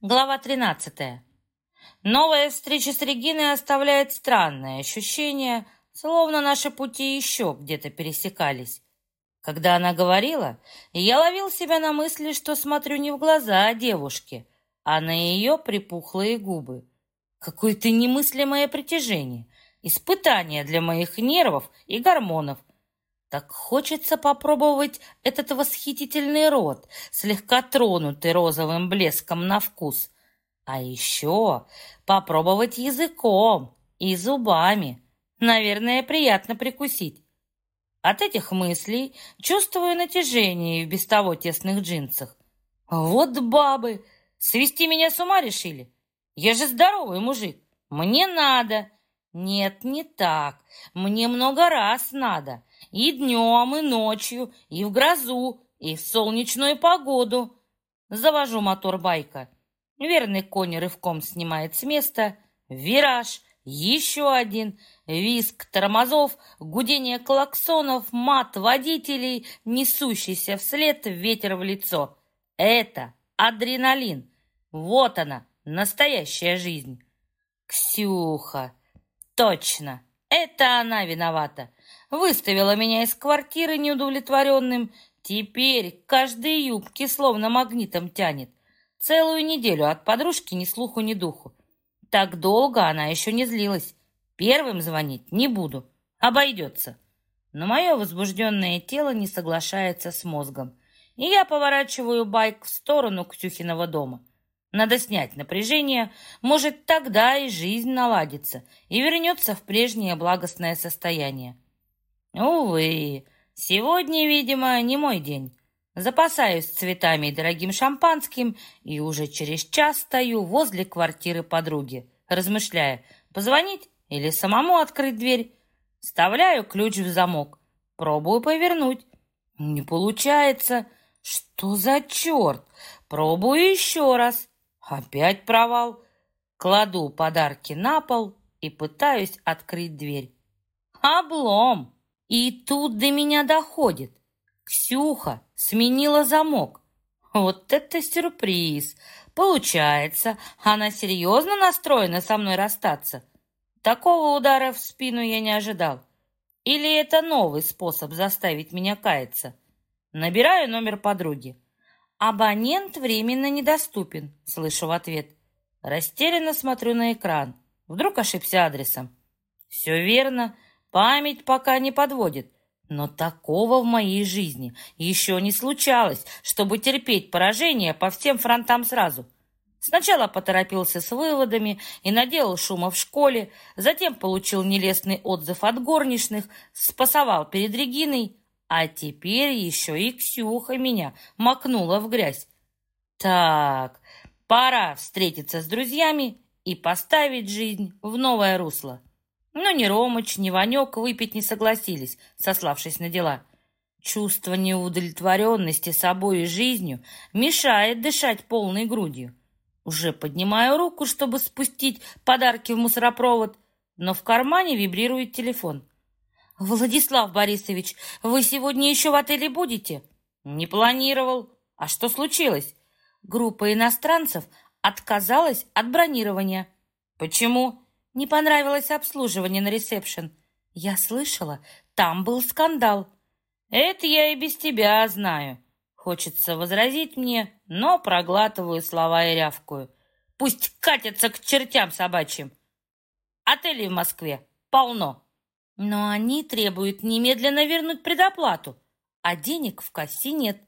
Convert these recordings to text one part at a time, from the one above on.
Глава 13. Новая встреча с Региной оставляет странное ощущение, словно наши пути еще где-то пересекались. Когда она говорила, я ловил себя на мысли, что смотрю не в глаза девушки, а на ее припухлые губы. Какое-то немыслимое притяжение, испытание для моих нервов и гормонов, так хочется попробовать этот восхитительный рот, слегка тронутый розовым блеском на вкус. А еще попробовать языком и зубами. Наверное, приятно прикусить. От этих мыслей чувствую натяжение в без того тесных джинсах. Вот бабы! Свести меня с ума решили? Я же здоровый мужик. Мне надо. Нет, не так. Мне много раз надо. И днем, и ночью, и в грозу, и в солнечную погоду. Завожу мотор байка. Верный конь рывком снимает с места. Вираж, еще один. Виск тормозов, гудение клаксонов, мат водителей, несущийся вслед ветер в лицо. Это адреналин. Вот она, настоящая жизнь. Ксюха. Точно, это она виновата. Выставила меня из квартиры неудовлетворенным. Теперь каждой юбки словно магнитом тянет. Целую неделю от подружки ни слуху, ни духу. Так долго она еще не злилась. Первым звонить не буду. Обойдется. Но мое возбужденное тело не соглашается с мозгом. И я поворачиваю байк в сторону Ксюхиного дома. Надо снять напряжение, может, тогда и жизнь наладится и вернется в прежнее благостное состояние. Увы, сегодня, видимо, не мой день. Запасаюсь цветами и дорогим шампанским и уже через час стою возле квартиры подруги, размышляя, позвонить или самому открыть дверь. Вставляю ключ в замок, пробую повернуть. Не получается. Что за черт? Пробую еще раз. Опять провал. Кладу подарки на пол и пытаюсь открыть дверь. Облом! И тут до меня доходит. Ксюха сменила замок. Вот это сюрприз! Получается, она серьезно настроена со мной расстаться? Такого удара в спину я не ожидал. Или это новый способ заставить меня каяться? Набираю номер подруги. «Абонент временно недоступен», — слышу в ответ. Растерянно смотрю на экран. Вдруг ошибся адресом. «Все верно. Память пока не подводит. Но такого в моей жизни еще не случалось, чтобы терпеть поражение по всем фронтам сразу. Сначала поторопился с выводами и наделал шума в школе, затем получил нелестный отзыв от горничных, спасовал перед Региной, а теперь еще и Ксюха меня макнула в грязь. Так, пора встретиться с друзьями и поставить жизнь в новое русло. Но ни Ромыч, ни Ванек выпить не согласились, сославшись на дела. Чувство неудовлетворенности собой и жизнью мешает дышать полной грудью. Уже поднимаю руку, чтобы спустить подарки в мусоропровод, но в кармане вибрирует телефон. «Владислав Борисович, вы сегодня еще в отеле будете?» «Не планировал. А что случилось?» Группа иностранцев отказалась от бронирования. «Почему?» Не понравилось обслуживание на ресепшн. Я слышала, там был скандал. Это я и без тебя знаю. Хочется возразить мне, но проглатываю слова и рявкую. Пусть катятся к чертям собачьим. Отелей в Москве полно. Но они требуют немедленно вернуть предоплату, а денег в кассе нет.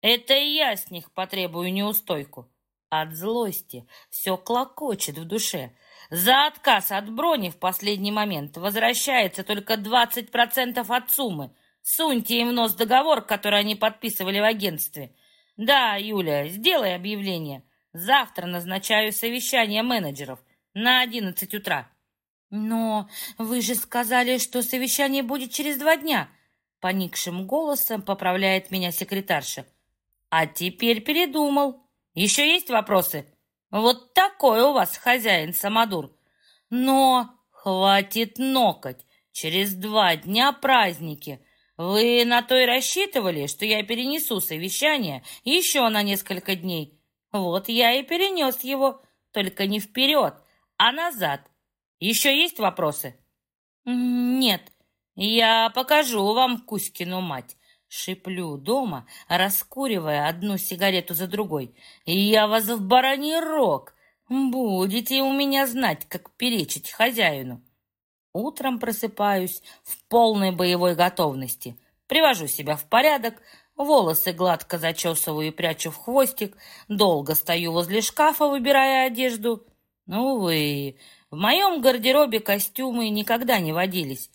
Это и я с них потребую неустойку. От злости все клокочет в душе. За отказ от брони в последний момент возвращается только 20% от суммы. Суньте им в нос договор, который они подписывали в агентстве. Да, Юля, сделай объявление. Завтра назначаю совещание менеджеров на 11 утра. Но вы же сказали, что совещание будет через два дня. Поникшим голосом поправляет меня секретарша. А теперь передумал. Еще есть вопросы? Вот такой у вас хозяин Самодур. Но хватит нокоть. Через два дня праздники. Вы на то и рассчитывали, что я перенесу совещание еще на несколько дней? Вот я и перенес его, только не вперед, а назад. Еще есть вопросы? Нет, я покажу вам Кузькину мать. Шиплю дома, раскуривая одну сигарету за другой. Я вас в бараний рог. Будете у меня знать, как перечить хозяину. Утром просыпаюсь в полной боевой готовности. Привожу себя в порядок, волосы гладко зачесываю и прячу в хвостик, долго стою возле шкафа, выбирая одежду. Увы, в моем гардеробе костюмы никогда не водились.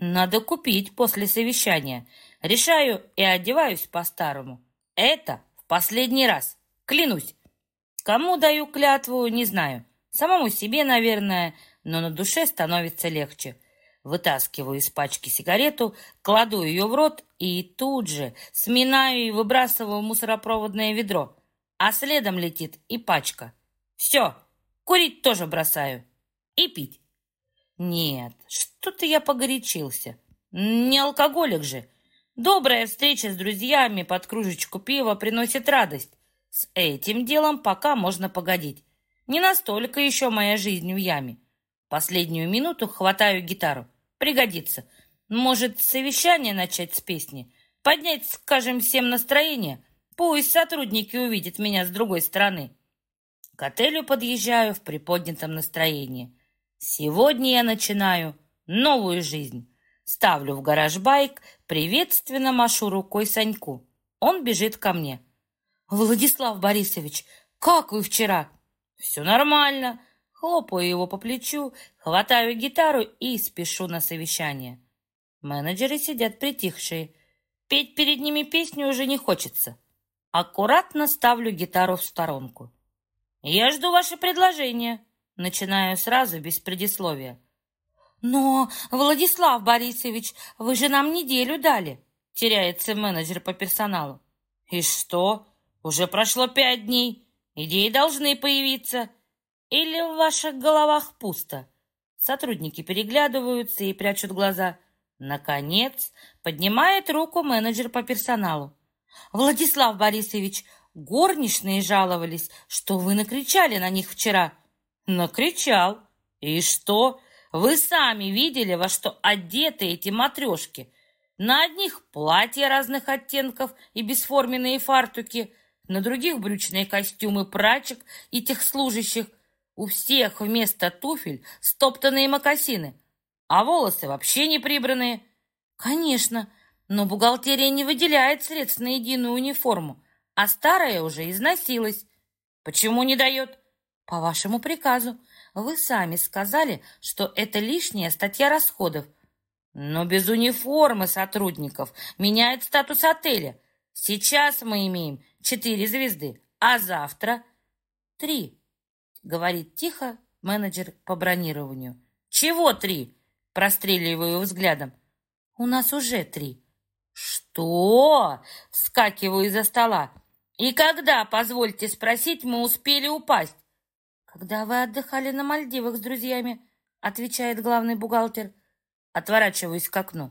Надо купить после совещания. Решаю и одеваюсь по-старому. Это в последний раз, клянусь. Кому даю клятву, не знаю. Самому себе, наверное, но на душе становится легче. Вытаскиваю из пачки сигарету, кладу ее в рот и тут же сминаю и выбрасываю в мусоропроводное ведро, а следом летит и пачка. Все, курить тоже бросаю. И пить. Нет, что-то я погорячился. Не алкоголик же. Добрая встреча с друзьями под кружечку пива приносит радость. С этим делом пока можно погодить. Не настолько еще моя жизнь в яме. Последнюю минуту хватаю гитару. Пригодится. Может, совещание начать с песни? Поднять, скажем, всем настроение? Пусть сотрудники увидят меня с другой стороны. К отелю подъезжаю в приподнятом настроении. Сегодня я начинаю новую жизнь. Ставлю в гараж байк, приветственно машу рукой Саньку. Он бежит ко мне. «Владислав Борисович, как вы вчера?» «Все нормально. Хлопаю его по плечу, хватаю гитару и спешу на совещание. Менеджеры сидят притихшие. Петь перед ними песню уже не хочется. Аккуратно ставлю гитару в сторонку. «Я жду ваше предложение», Начинаю сразу, без предисловия. «Но, Владислав Борисович, вы же нам неделю дали», теряется менеджер по персоналу. «И что? Уже прошло пять дней. Идеи должны появиться. Или в ваших головах пусто? Сотрудники переглядываются и прячут глаза. Наконец, поднимает руку менеджер по персоналу. «Владислав Борисович, горничные жаловались, что вы накричали на них вчера». «Накричал. И что? Вы сами видели, во что одеты эти матрешки. На одних платья разных оттенков и бесформенные фартуки, на других брючные костюмы прачек и тех служащих, у всех вместо туфель стоптанные мокасины, а волосы вообще не прибранные. Конечно, но бухгалтерия не выделяет средств на единую униформу, а старая уже износилась. Почему не дает? По вашему приказу. Вы сами сказали, что это лишняя статья расходов. Но без униформы сотрудников меняет статус отеля. Сейчас мы имеем четыре звезды, а завтра три. — говорит тихо менеджер по бронированию. «Чего три?» — простреливаю взглядом. «У нас уже три». «Что?» — вскакиваю из-за стола. «И когда, позвольте спросить, мы успели упасть?» «Когда вы отдыхали на Мальдивах с друзьями», — отвечает главный бухгалтер. Отворачиваюсь к окну.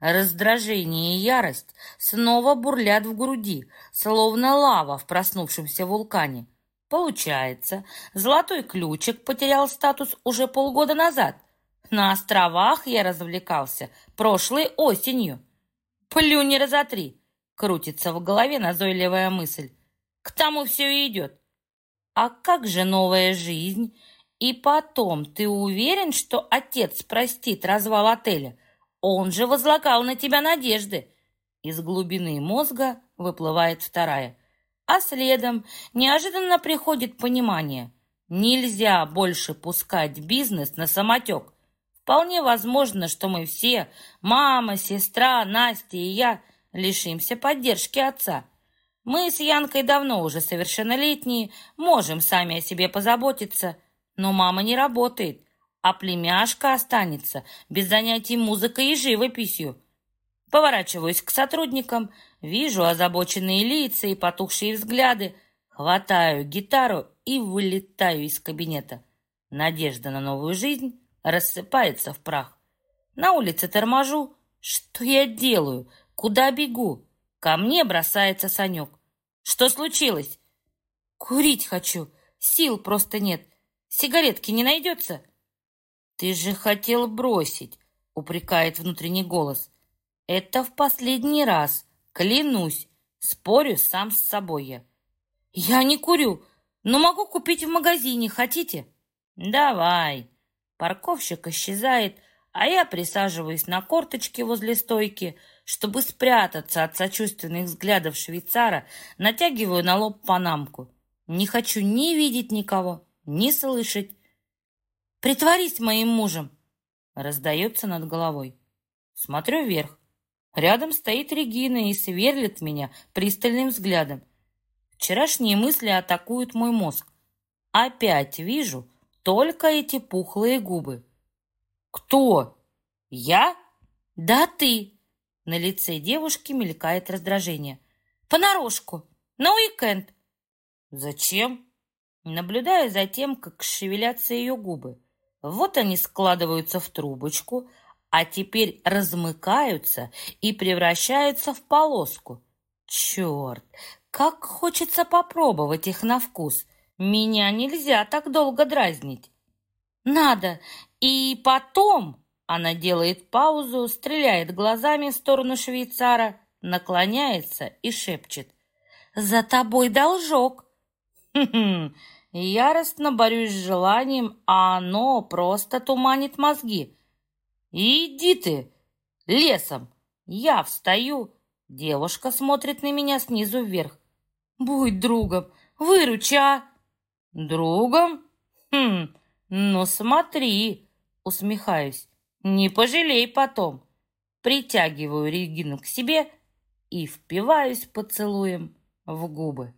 Раздражение и ярость снова бурлят в груди, словно лава в проснувшемся вулкане. Получается, золотой ключик потерял статус уже полгода назад. На островах я развлекался прошлой осенью. Плюнь раза три. Крутится в голове назойливая мысль. К тому все и идет. А как же новая жизнь? И потом, ты уверен, что отец простит развал отеля? Он же возлагал на тебя надежды. Из глубины мозга выплывает вторая а следом неожиданно приходит понимание. Нельзя больше пускать бизнес на самотек. Вполне возможно, что мы все, мама, сестра, Настя и я, лишимся поддержки отца. Мы с Янкой давно уже совершеннолетние, можем сами о себе позаботиться, но мама не работает, а племяшка останется без занятий музыкой и живописью. Поворачиваюсь к сотрудникам, вижу озабоченные лица и потухшие взгляды, хватаю гитару и вылетаю из кабинета. Надежда на новую жизнь рассыпается в прах. На улице торможу. Что я делаю? Куда бегу? Ко мне бросается Санек. Что случилось? Курить хочу. Сил просто нет. Сигаретки не найдется? Ты же хотел бросить, упрекает внутренний голос. Это в последний раз. Клянусь. Спорю сам с собой я. Я не курю, но могу купить в магазине. Хотите? Давай. Парковщик исчезает, а я присаживаюсь на корточки возле стойки, чтобы спрятаться от сочувственных взглядов швейцара, натягиваю на лоб панамку. Не хочу ни видеть никого, ни слышать. «Притворись моим мужем!» Раздается над головой. Смотрю вверх. Рядом стоит Регина и сверлит меня пристальным взглядом. Вчерашние мысли атакуют мой мозг. Опять вижу только эти пухлые губы. «Кто? Я?» «Да ты!» На лице девушки мелькает раздражение. «Понарошку! На уикенд! Зачем? Наблюдаю за тем, как шевелятся ее губы. Вот они складываются в трубочку, а теперь размыкаются и превращаются в полоску. Черт, как хочется попробовать их на вкус. Меня нельзя так долго дразнить. Надо. И потом... Она делает паузу, стреляет глазами в сторону швейцара, наклоняется и шепчет. «За тобой должок!» Хм-хм, яростно борюсь с желанием, а оно просто туманит мозги. Иди ты лесом. Я встаю. Девушка смотрит на меня снизу вверх. Будь другом, выруча. А? Другом? Хм, ну смотри, усмехаюсь. Не пожалей потом. Притягиваю Регину к себе и впиваюсь поцелуем в губы.